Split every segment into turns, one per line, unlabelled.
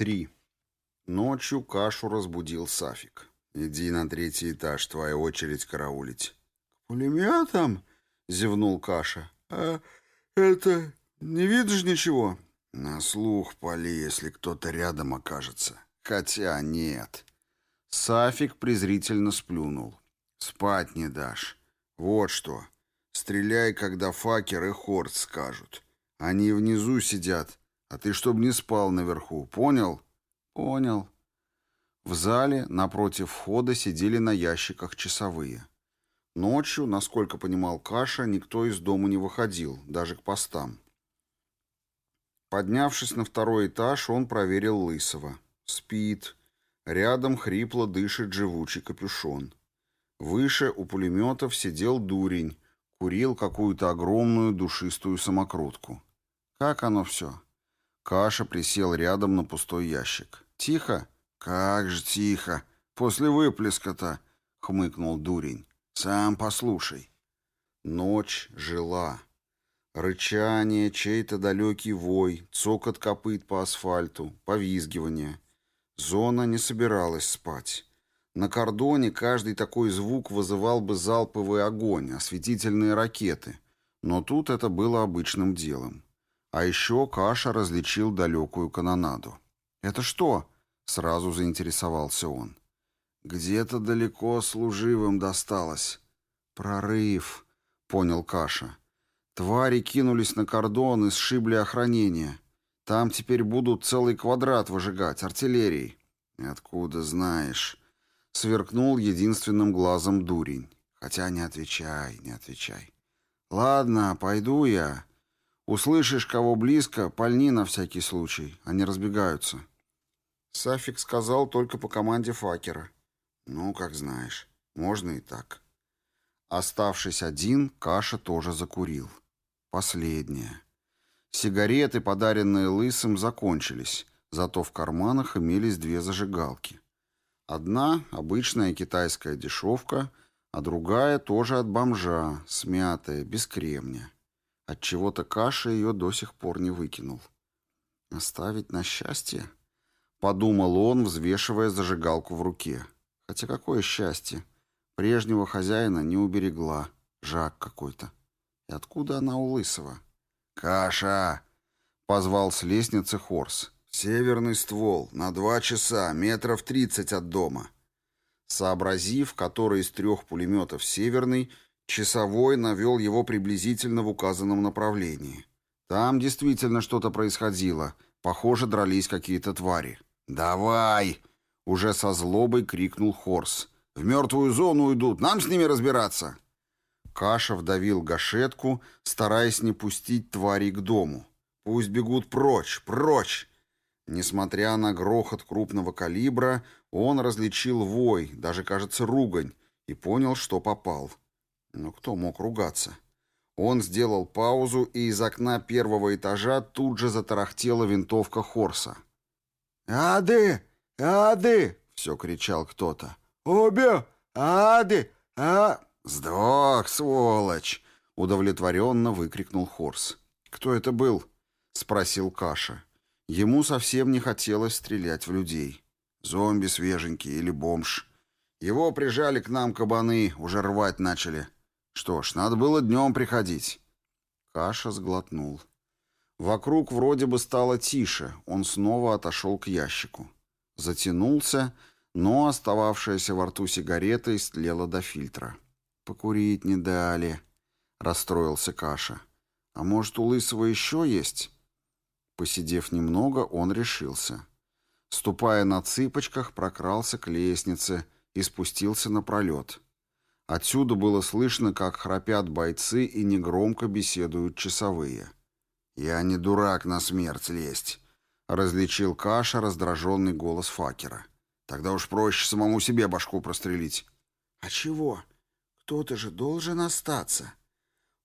Три. Ночью кашу разбудил Сафик. «Иди на третий этаж, твоя очередь караулить».
«К пулеметам?» — зевнул Каша. «А это... не видишь ничего?»
«На слух пали, если кто-то рядом окажется. Хотя нет». Сафик презрительно сплюнул. «Спать не дашь. Вот что. Стреляй, когда факер и хорд скажут. Они внизу сидят, а ты чтоб не спал наверху. Понял?»
«Понял».
В зале напротив входа сидели на ящиках часовые. Ночью, насколько понимал Каша, никто из дома не выходил, даже к постам. Поднявшись на второй этаж, он проверил Лысого. Спит. Рядом хрипло дышит живучий капюшон. Выше у пулеметов сидел дурень, курил какую-то огромную душистую самокрутку. Как оно все? Каша присел рядом на пустой ящик. «Тихо?» «Как же тихо! После выплеска-то!» — хмыкнул дурень. «Сам послушай». Ночь жила. Рычание, чей-то далекий вой, цокот копыт по асфальту, повизгивание. Зона не собиралась спать. На кордоне каждый такой звук вызывал бы залповый огонь, осветительные ракеты. Но тут это было обычным делом. А еще Каша различил далекую канонаду. «Это что?» Сразу заинтересовался он. Где-то далеко служивым досталось. Прорыв, понял Каша. Твари кинулись на кордон и сшибли охранение. Там теперь будут целый квадрат выжигать артиллерией. Откуда знаешь? Сверкнул единственным глазом дурень. Хотя не отвечай, не отвечай. Ладно, пойду я. Услышишь кого близко, пальни на всякий случай. Они разбегаются. Сафик сказал только по команде факера. Ну, как знаешь, можно и так. Оставшись один, Каша тоже закурил. Последняя. Сигареты, подаренные Лысым, закончились, зато в карманах имелись две зажигалки. Одна — обычная китайская дешевка, а другая тоже от бомжа, смятая, без кремня. Отчего-то Каша ее до сих пор не выкинул. Оставить на счастье? Подумал он, взвешивая зажигалку в руке. Хотя какое счастье. Прежнего хозяина не уберегла. Жак какой-то. И откуда она у Лысого? «Каша!» — позвал с лестницы Хорс. «Северный ствол, на два часа, метров тридцать от дома». Сообразив, который из трех пулеметов северный, часовой навел его приблизительно в указанном направлении. Там действительно что-то происходило. Похоже, дрались какие-то твари. «Давай!» — уже со злобой крикнул Хорс. «В мертвую зону идут, нам с ними разбираться!» Каша вдавил гашетку, стараясь не пустить твари к дому. «Пусть бегут прочь, прочь!» Несмотря на грохот крупного калибра, он различил вой, даже, кажется, ругань, и понял, что попал. Но кто мог ругаться? Он сделал паузу, и из окна первого этажа тут же затарахтела винтовка Хорса.
«Ады! Ады!» — все кричал кто-то. «Обе! Ады! А...»
«Сдох, сволочь!» — удовлетворенно выкрикнул Хорс. «Кто это был?» — спросил Каша. Ему совсем не хотелось стрелять в людей. Зомби свеженький или бомж. Его прижали к нам кабаны, уже рвать начали. Что ж, надо было днем приходить. Каша сглотнул. Вокруг вроде бы стало тише, он снова отошел к ящику. Затянулся, но остававшаяся во рту сигарета истлела до фильтра. «Покурить не дали», — расстроился Каша. «А может, у Лысого еще есть?» Посидев немного, он решился. Ступая на цыпочках, прокрался к лестнице и спустился на пролет. Отсюда было слышно, как храпят бойцы и негромко беседуют часовые. «Я не дурак на смерть лезть», — различил Каша раздраженный голос Факера. «Тогда уж проще самому себе башку прострелить».
«А чего? Кто-то же должен остаться».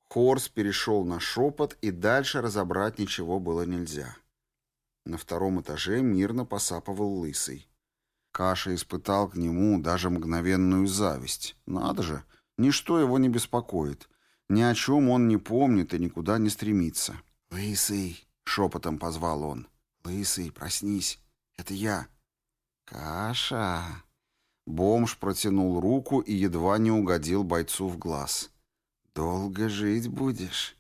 Хорс перешел на шепот, и дальше разобрать ничего было нельзя. На втором этаже мирно посапывал Лысый. Каша испытал к нему даже мгновенную зависть. Надо же, ничто его не беспокоит. Ни о чем он не помнит и никуда не стремится.
«Лысый!» — шепотом позвал он. «Лысый, проснись! Это я».
«Каша!» Бомж протянул руку и едва не угодил бойцу в глаз. «Долго жить будешь?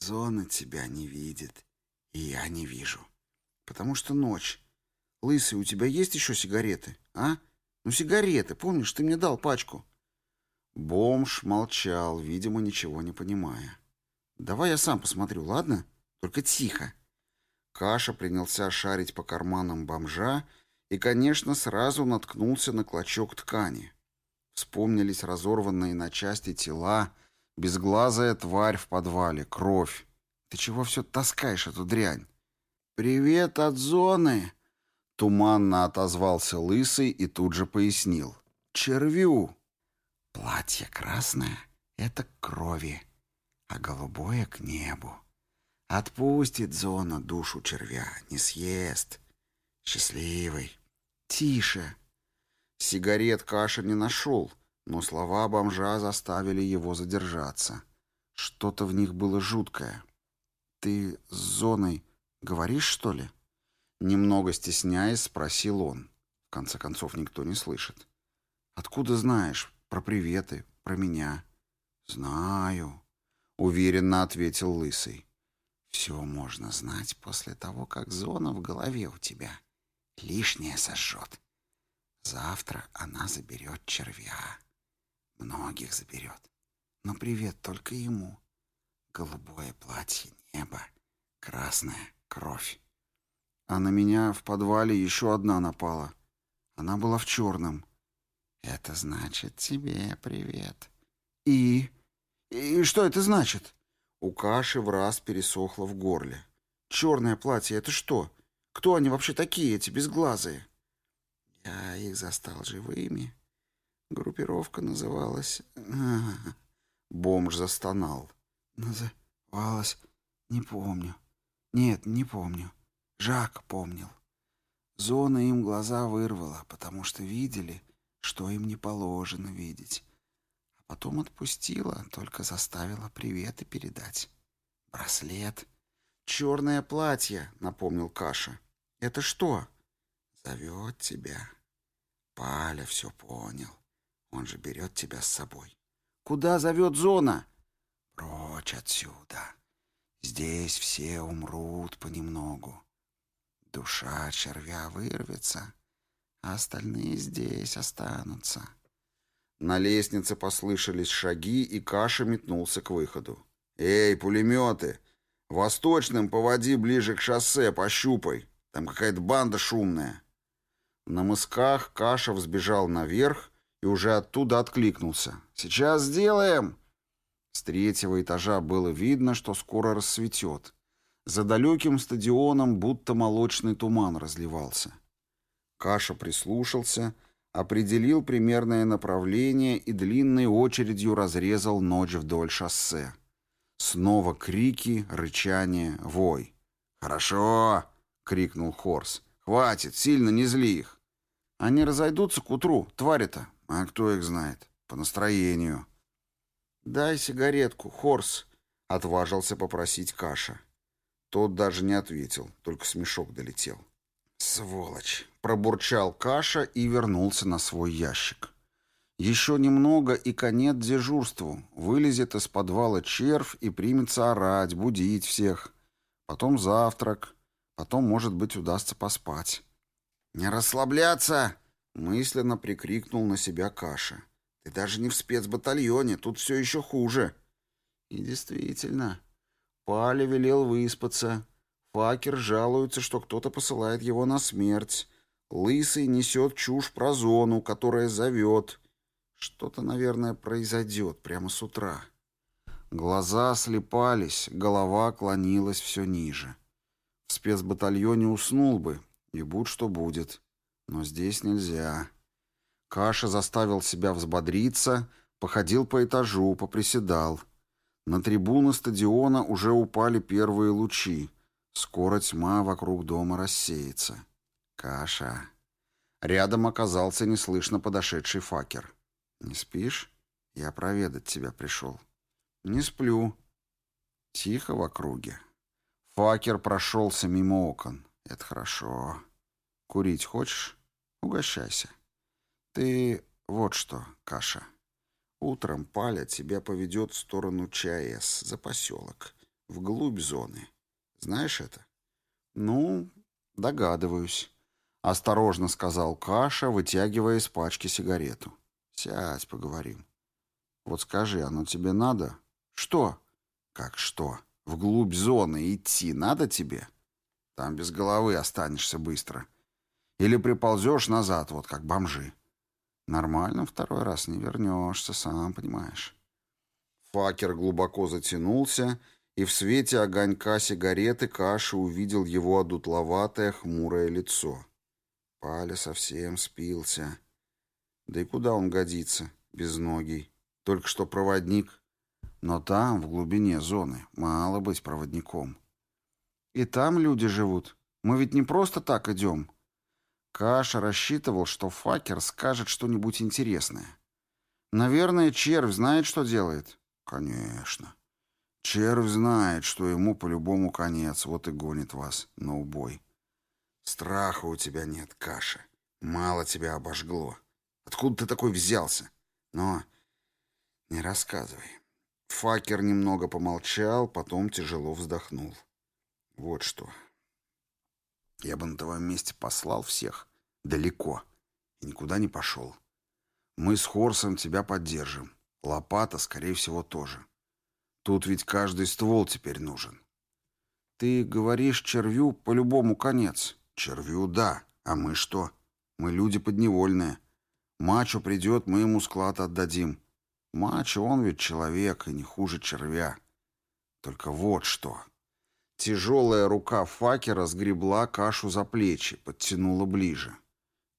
Зона тебя не видит, и я не вижу. Потому что ночь. Лысый, у тебя есть еще сигареты, а? Ну, сигареты, помнишь, ты мне дал пачку?» Бомж молчал, видимо, ничего не понимая. «Давай я сам посмотрю, ладно? Только тихо». Каша принялся шарить по карманам бомжа и, конечно, сразу наткнулся на клочок ткани. Вспомнились разорванные на части тела, безглазая тварь в подвале, кровь. Ты чего все таскаешь эту дрянь? «Привет от зоны!» Туманно отозвался лысый и тут же пояснил. «Червю!» «Платье красное — это к крови, а голубое — к небу. Отпустит зона душу червя, не съест. Счастливый. Тише!» Сигарет Каша не нашел, но слова бомжа заставили его задержаться. Что-то в них было жуткое. «Ты с зоной говоришь, что ли?» Немного стесняясь, спросил он. В конце концов, никто не слышит. «Откуда знаешь про приветы, про меня?» «Знаю», — уверенно ответил Лысый. «Все можно знать после того, как зона в голове у тебя лишнее сожжет. Завтра она заберет червя. Многих заберет. Но привет только ему. Голубое платье, небо, красная кровь. А на меня в подвале еще одна напала. Она была в черном. Это значит тебе привет. И... И что это значит? У Каши в раз пересохло в горле. Черное платье — это что? Кто они вообще такие, эти безглазые? Я их застал живыми. Группировка называлась... Бомж застонал. Называлась... Не помню. Нет, не помню. Жак помнил. Зона им глаза вырвала, потому что видели, что им не положено видеть. А потом отпустила, только заставила приветы передать. Браслет. Черное платье, напомнил Каша. Это что? Зовет тебя. Паля все понял. Он же берет тебя с собой. Куда зовет зона? Прочь отсюда. Здесь все умрут понемногу. Душа червя вырвется, а остальные здесь останутся. На лестнице послышались шаги, и Каша метнулся к выходу. «Эй, пулеметы! Восточным поводи ближе к шоссе, пощупай. Там какая-то банда шумная». На мысках Каша взбежал наверх и уже оттуда откликнулся. «Сейчас сделаем!» С третьего этажа было видно, что скоро рассветет. За далеким стадионом будто молочный туман разливался. Каша прислушался, определил примерное направление и длинной очередью разрезал ночь вдоль шоссе. Снова крики, рычание, вой. «Хорошо!» — крикнул Хорс. «Хватит, сильно не зли их!» «Они разойдутся к утру, твари-то!» «А кто их знает? По настроению!» «Дай сигаретку, Хорс!» — отважился попросить Каша. Тот даже не ответил, только смешок долетел. «Сволочь!» — пробурчал Каша и вернулся на свой ящик. «Еще немного и конец дежурству. Вылезет из подвала червь и примется орать, будить всех. Потом завтрак. Потом, может быть, удастся поспать». «Не расслабляться!» — мысленно прикрикнул на себя Каша. «Ты даже не в спецбатальоне, тут все еще хуже». И действительно, Паля велел выспаться. Факер жалуется, что кто-то посылает его на смерть. Лысый несет чушь про зону, которая зовет. Что-то, наверное, произойдет прямо с утра. Глаза слепались, голова клонилась все ниже. В спецбатальоне уснул бы, и будь что будет. Но здесь нельзя. Каша заставил себя взбодриться, походил по этажу, поприседал. На трибуны стадиона уже упали первые лучи. Скоро тьма вокруг дома рассеется. Каша. Рядом оказался неслышно подошедший факер. «Не спишь? Я проведать тебя пришел». «Не сплю». Тихо в округе. Факер прошелся мимо окон. «Это хорошо. Курить хочешь? Угощайся. Ты вот что, Каша. Утром Паля тебя поведет в сторону ЧАЭС, за поселок, вглубь зоны. Знаешь это? Ну, догадываюсь. Осторожно сказал Каша, вытягивая из пачки сигарету. Сядь, поговорим. Вот скажи, оно тебе надо? Что? Как что? Вглубь зоны идти надо тебе? Там без головы останешься быстро. Или приползешь назад, вот как бомжи. Нормально второй раз не вернешься, сам понимаешь. Факер глубоко затянулся, и в свете огонька сигареты Каша увидел его одутловатое хмурое лицо. Паля совсем спился. Да и куда он годится, безногий? Только что проводник. Но там, в глубине зоны, мало быть проводником. И там люди живут. Мы ведь не просто так идем. Каша рассчитывал, что Факер скажет что-нибудь интересное. Наверное, червь знает, что делает. Конечно. Червь знает, что ему по-любому конец, вот и гонит вас на убой. Страха у тебя нет, Каша. Мало тебя обожгло. Откуда ты такой взялся? Но не рассказывай. Факер немного помолчал, потом тяжело вздохнул. Вот что. Я бы на твоем месте послал всех, далеко и никуда не пошел. Мы с Хорсом тебя поддержим. Лопата, скорее всего, тоже. Тут ведь каждый ствол теперь нужен. Ты говоришь червю по-любому конец. Червю — да. А мы что? Мы люди подневольные. Мачо придет, мы ему склад отдадим. Мачо, он ведь человек, и не хуже червя. Только вот что. Тяжелая рука Факера сгребла кашу за плечи, подтянула ближе.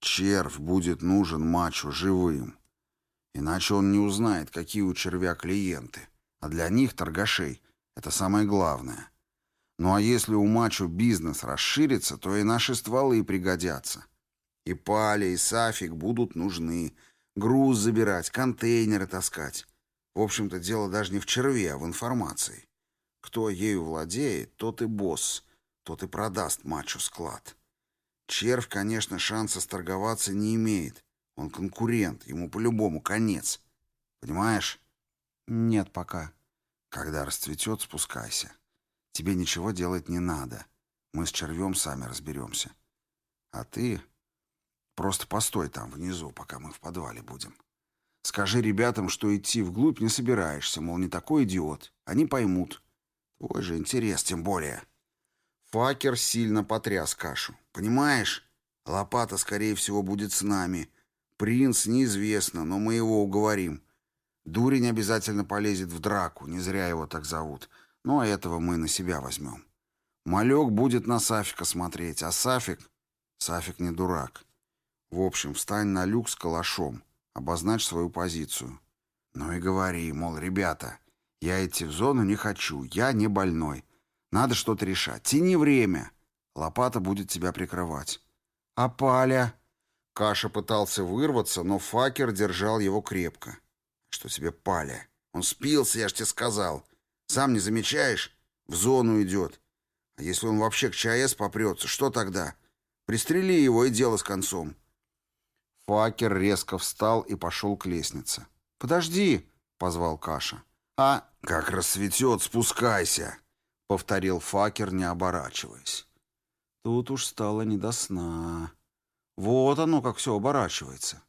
Червь будет нужен мачо живым. Иначе он не узнает, какие у червя клиенты. А для них, торгашей, это самое главное. Ну а если у мачо бизнес расширится, то и наши стволы пригодятся. И Паля, и Сафик будут нужны. Груз забирать, контейнеры таскать. В общем-то, дело даже не в черве, а в информации. Кто ею владеет, тот и босс, тот и продаст мачо склад. Червь, конечно, шанса сторговаться не имеет. Он конкурент, ему по-любому конец. Понимаешь? Нет пока. Когда расцветет, спускайся. Тебе ничего делать не надо. Мы с червем сами разберемся. А ты просто постой там внизу, пока мы в подвале будем. Скажи ребятам, что идти вглубь не собираешься, мол, не такой идиот. Они поймут. Твой же интерес, тем более. Факер сильно потряс кашу. «Понимаешь? Лопата, скорее всего, будет с нами. Принц неизвестно, но мы его уговорим. Дурень обязательно полезет в драку, не зря его так зовут. Ну, а этого мы на себя возьмем. Малек будет на Сафика смотреть, а Сафик... Сафик не дурак. В общем, встань на люк с калашом, обозначь свою позицию. Ну и говори, мол, ребята, я идти в зону не хочу, я не больной. Надо что-то решать. Тяни время. Лопата будет тебя прикрывать. А Паля? Каша пытался вырваться, но факер держал его крепко. Что тебе Паля? Он спился, я ж тебе сказал. Сам не замечаешь? В зону идет. А если он вообще к ЧАЭС попрется, что тогда? Пристрели его и дело с концом. Факер резко встал и пошел к лестнице. «Подожди!» — позвал Каша. «А...» «Как рассветет, спускайся!» повторил Факер, не оборачиваясь. Тут уж стало не до сна. Вот оно, как все оборачивается.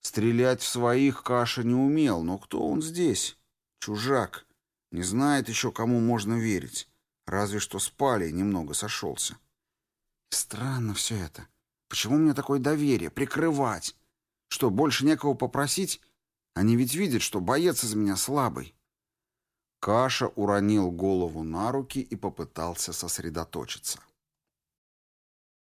Стрелять в своих Каша не умел, но кто он здесь? Чужак. Не знает еще, кому можно верить. Разве что спали и немного сошелся. Странно все это. Почему мне такое доверие? Прикрывать. Что, больше некого попросить? Они ведь видят, что боец из меня слабый. Каша уронил голову на руки и попытался сосредоточиться.